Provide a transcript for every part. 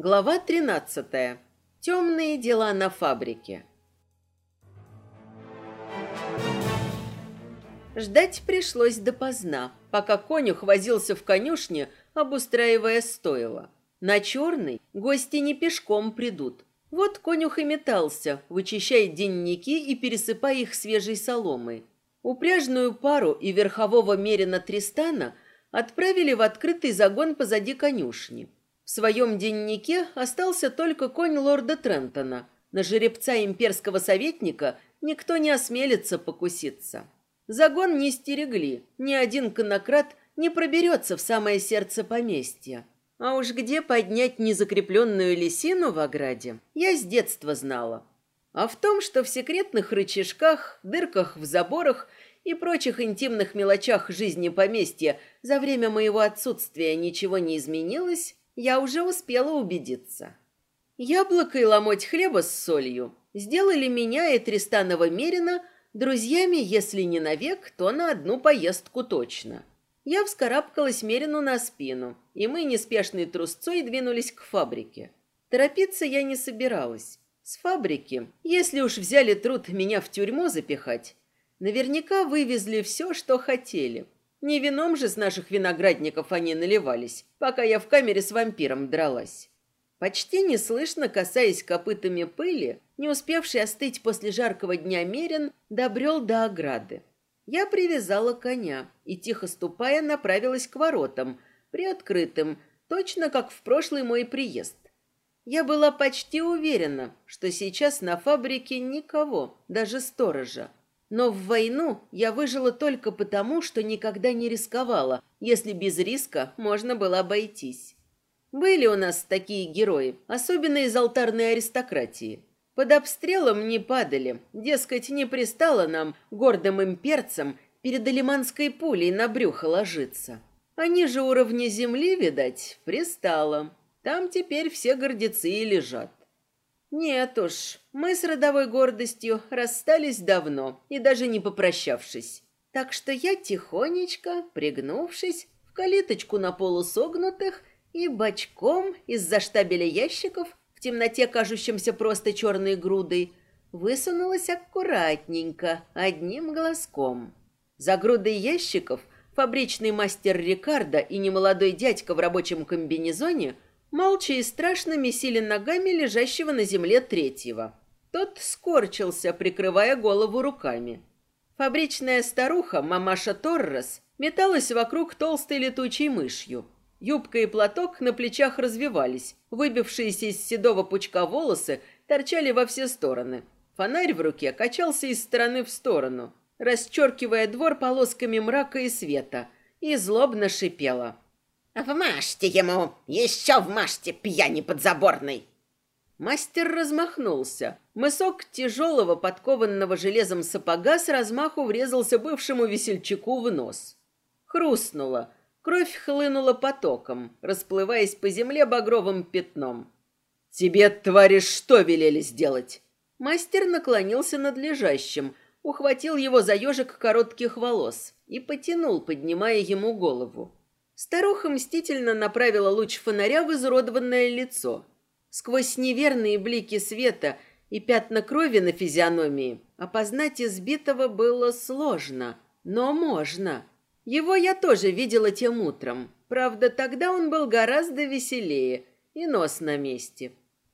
Глава 13. Темные дела на фабрике. Ждать пришлось допоздна, пока конюх возился в конюшне, обустраивая стойло. На черный гости не пешком придут. Вот конюх и метался, вычищая денники и пересыпая их свежей соломой. Упряжную пару и верхового мерина Тристана отправили в открытый загон позади конюшни. В своем деннике остался только конь лорда Трентона. На жеребца имперского советника никто не осмелится покуситься. Загон не стерегли, ни один конократ не проберется в самое сердце поместья. А уж где поднять незакрепленную лисину в ограде, я с детства знала. А в том, что в секретных рычажках, дырках в заборах и прочих интимных мелочах жизни поместья за время моего отсутствия ничего не изменилось, я уже успела убедиться. Яблоко и ломоть хлеба с солью сделали меня и Тристанова Мерина друзьями, если не навек, то на одну поездку точно. Я вскарабкалась Мерину на спину, и мы неспешной трусцой двинулись к фабрике. Торопиться я не собиралась. С фабрики, если уж взяли труд меня в тюрьму запихать, наверняка вывезли все, что хотели – не вином же с наших виноградников они наливались, пока я в камере с вампиром дралась. Почти неслышно, касаясь копытами пыли, не успевший остыть после жаркого дня Мерин, добрел до ограды. Я привязала коня и, тихо ступая, направилась к воротам, приоткрытым, точно как в прошлый мой приезд. Я была почти уверена, что сейчас на фабрике никого, даже сторожа. Но в войну я выжила только потому, что никогда не рисковала, если без риска можно было обойтись. Были у нас такие герои, особенно из алтарной аристократии. Под обстрелом не падали, дескать, не пристало нам, гордым имперцам, перед алиманской пулей на брюхо ложиться. Они же уровня земли, видать, пристало. Там теперь все гордецы и лежат. Нет уж, мы с родовой гордостью расстались давно и даже не попрощавшись. Так что я тихонечко, пригнувшись, в калиточку на полу согнутых и бочком из-за штабеля ящиков, в темноте кажущемся просто черной грудой, высунулась аккуратненько, одним глазком. За грудой ящиков фабричный мастер Рикардо и немолодой дядька в рабочем комбинезоне – молча и страшно месили ногами лежащего на земле третьего. Тот скорчился, прикрывая голову руками. Фабричная старуха, мамаша Торрес, металась вокруг толстой летучей мышью. Юбка и платок на плечах развивались, выбившиеся из седого пучка волосы торчали во все стороны. Фонарь в руке качался из стороны в сторону, расчеркивая двор полосками мрака и света, и злобно шипела – «Вмажьте ему! Еще вмажьте, пьяни подзаборный!» Мастер размахнулся. Мысок тяжелого, подкованного железом сапога с размаху врезался бывшему весельчаку в нос. Хрустнуло. Кровь хлынула потоком, расплываясь по земле багровым пятном. «Тебе, твари, что велели сделать?» Мастер наклонился над лежащим, ухватил его за ежик коротких волос и потянул, поднимая ему голову. Старуха мстительно направила луч фонаря в изуродованное лицо. Сквозь неверные блики света и пятна крови на физиономии опознать избитого было сложно, но можно. Его я тоже видела тем утром. Правда, тогда он был гораздо веселее и нос на месте.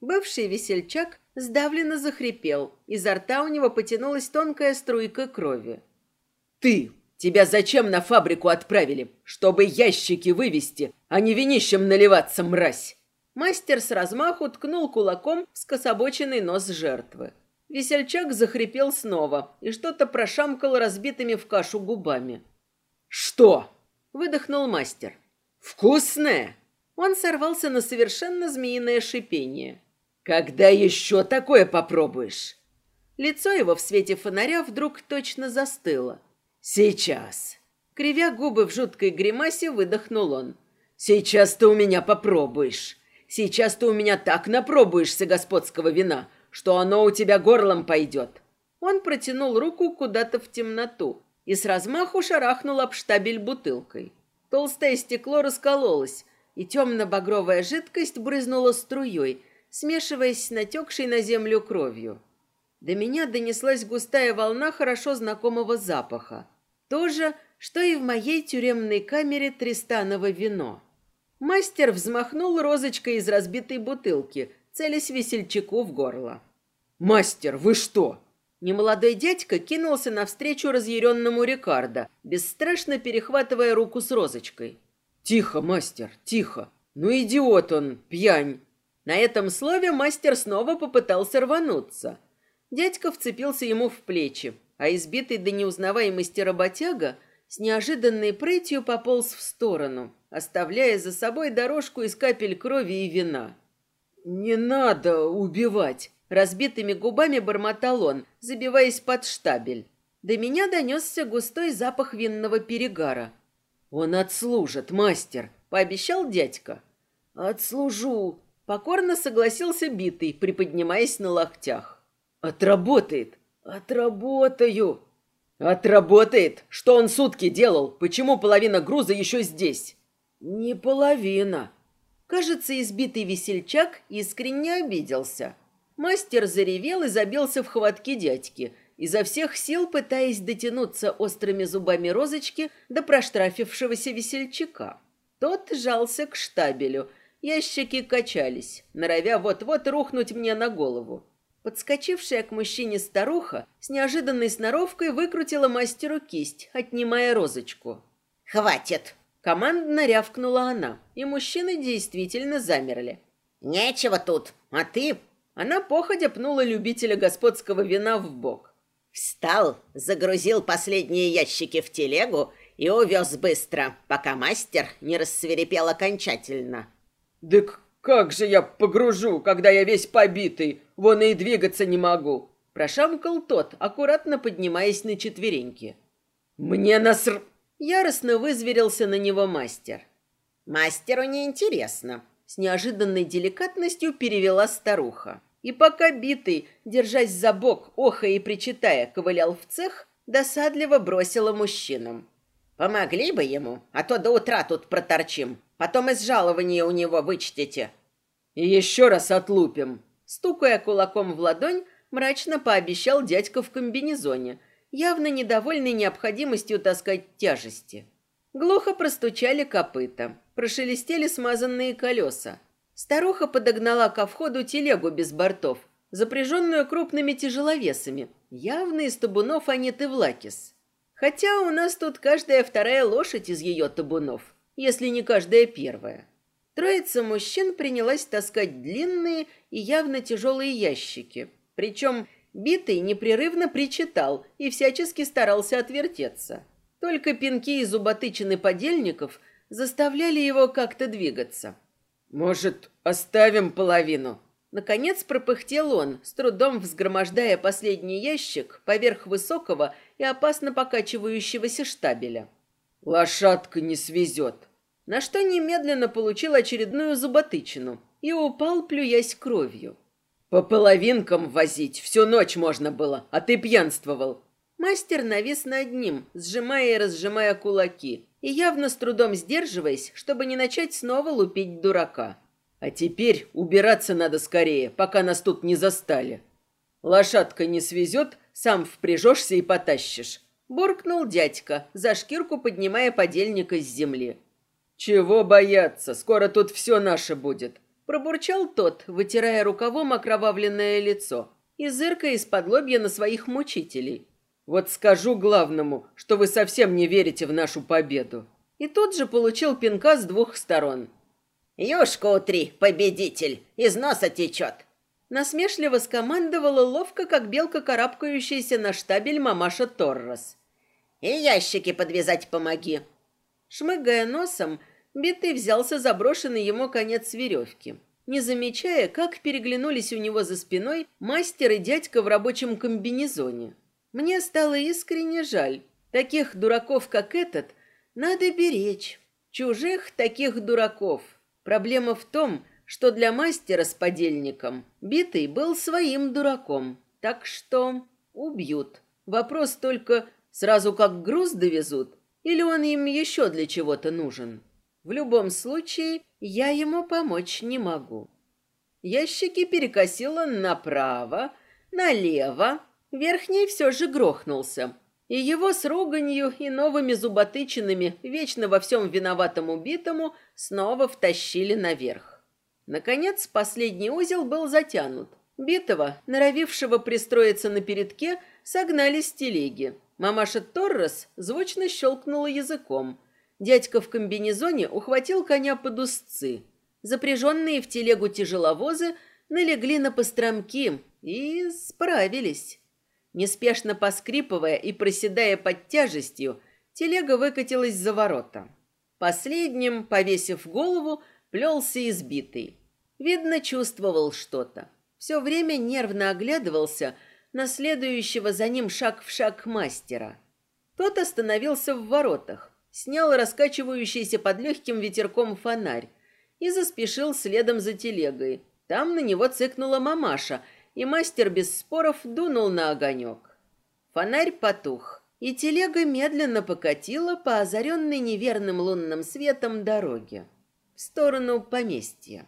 Бывший весельчак сдавленно захрипел, изо рта у него потянулась тонкая струйка крови. «Ты Тебя зачем на фабрику отправили? Чтобы ящики вывести, а не винищем наливаться, мразь!» Мастер с размаху ткнул кулаком в скособоченный нос жертвы. Весельчак захрипел снова и что-то прошамкал разбитыми в кашу губами. «Что?» – выдохнул мастер. «Вкусное!» Он сорвался на совершенно змеиное шипение. «Когда еще такое попробуешь?» Лицо его в свете фонаря вдруг точно застыло. «Сейчас!» Кривя губы в жуткой гримасе, выдохнул он. «Сейчас ты у меня попробуешь. Сейчас ты у меня так напробуешься господского вина, что оно у тебя горлом пойдет». Он протянул руку куда-то в темноту и с размаху шарахнул об штабель бутылкой. Толстое стекло раскололось, и темно-багровая жидкость брызнула струей, смешиваясь с натекшей на землю кровью. До меня донеслась густая волна хорошо знакомого запаха. То же, что и в моей тюремной камере Тристаново вино. Мастер взмахнул розочкой из разбитой бутылки, целясь весельчаку в горло. «Мастер, вы что?» Немолодой дядька кинулся навстречу разъяренному Рикардо, бесстрашно перехватывая руку с розочкой. «Тихо, мастер, тихо! Ну, идиот он, пьянь!» На этом слове мастер снова попытался рвануться. Дядька вцепился ему в плечи, а избитый до неузнаваемости работяга с неожиданной прытью пополз в сторону, оставляя за собой дорожку из капель крови и вина. «Не надо убивать!» Разбитыми губами бормотал он, забиваясь под штабель. До меня донесся густой запах винного перегара. «Он отслужит, мастер», — пообещал дядька. «Отслужу», — покорно согласился битый, приподнимаясь на локтях. «Отработает». «Отработаю». «Отработает? Что он сутки делал? Почему половина груза еще здесь?» «Не половина». Кажется, избитый весельчак искренне обиделся. Мастер заревел и забился в хватки дядьки, изо всех сил пытаясь дотянуться острыми зубами розочки до проштрафившегося весельчака. Тот жался к штабелю, ящики качались, норовя вот-вот рухнуть мне на голову. Подскочившая к мужчине старуха с неожиданной сноровкой выкрутила мастеру кисть, отнимая розочку. «Хватит!» Командно рявкнула она, и мужчины действительно замерли. «Нечего тут, а ты она походя пнула любителя господского вина в бок. Встал, загрузил последние ящики в телегу и увез быстро, пока мастер не рассверепел окончательно. «Дык как же я погружу, когда я весь побитый, вон и двигаться не могу!» Прошамкал тот, аккуратно поднимаясь на четвереньки. «Мне наср...» Яростно вызверился на него мастер. «Мастеру неинтересно», — с неожиданной деликатностью перевела старуха. И пока битый, держась за бок, охая и причитая, ковылял в цех, досадливо бросила мужчинам. «Помогли бы ему, а то до утра тут проторчим. Потом из жалования у него вычтете». «И еще раз отлупим». Стукая кулаком в ладонь, мрачно пообещал дядька в комбинезоне, явно недовольный необходимостью таскать тяжести. Глухо простучали копыта, прошелестели смазанные колеса. Старуха подогнала ко входу телегу без бортов, запряженную крупными тяжеловесами, явно из табунов Анит и Влакис. Хотя у нас тут каждая вторая лошадь из ее табунов, если не каждая первая. Троица мужчин принялась таскать длинные и явно тяжелые ящики. Причем битый непрерывно причитал и всячески старался отвертеться. Только пинки и зуботычины подельников заставляли его как-то двигаться. «Может, оставим половину?» Наконец пропыхтел он, с трудом взгромождая последний ящик поверх высокого и опасно покачивающегося штабеля. «Лошадка не свезет!» На что немедленно получил очередную зуботычину и упал, плюясь кровью. «По половинкам возить всю ночь можно было, а ты пьянствовал!» Мастер навис над ним, сжимая и разжимая кулаки, и явно с трудом сдерживаясь, чтобы не начать снова лупить дурака. А теперь убираться надо скорее, пока нас тут не застали. Лошадка не свезет, сам впряжешься и потащишь. Буркнул дядька, за шкирку поднимая подельника с земли. «Чего бояться? Скоро тут все наше будет!» Пробурчал тот, вытирая рукавом окровавленное лицо и зыркая из-под лобья на своих мучителей. Вот скажу главному, что вы совсем не верите в нашу победу. И тут же получил пинка с двух сторон. Юшку утри, победитель, из носа течет. Насмешливо скомандовала ловко, как белка, карабкающаяся на штабель мамаша Торрос. И ящики подвязать помоги. Шмыгая носом, Битый взялся за брошенный ему конец веревки, не замечая, как переглянулись у него за спиной мастер и дядька в рабочем комбинезоне. Мне стало искренне жаль. Таких дураков, как этот, надо беречь. Чужих таких дураков. Проблема в том, что для мастера с подельником битый был своим дураком. Так что убьют. Вопрос только, сразу как груз довезут, или он им еще для чего-то нужен. В любом случае, я ему помочь не могу. Ящики перекосило направо, налево. Верхний все же грохнулся. И его с руганью и новыми зуботычинами, вечно во всем виноватому убитому, снова втащили наверх. Наконец, последний узел был затянут. Битого, норовившего пристроиться на передке, согнали с телеги. Мамаша Торрес звучно щелкнула языком. Дядька в комбинезоне ухватил коня под узцы. Запряженные в телегу тяжеловозы налегли на постромки и справились. Неспешно поскрипывая и проседая под тяжестью, телега выкатилась за ворота. Последним, повесив голову, плелся избитый. Видно, чувствовал что-то. Все время нервно оглядывался на следующего за ним шаг в шаг мастера. Тот остановился в воротах, снял раскачивающийся под легким ветерком фонарь и заспешил следом за телегой. Там на него цыкнула мамаша, и мастер без споров дунул на огонек. Фонарь потух, и телега медленно покатила по озаренной неверным лунным светом дороге в сторону поместья.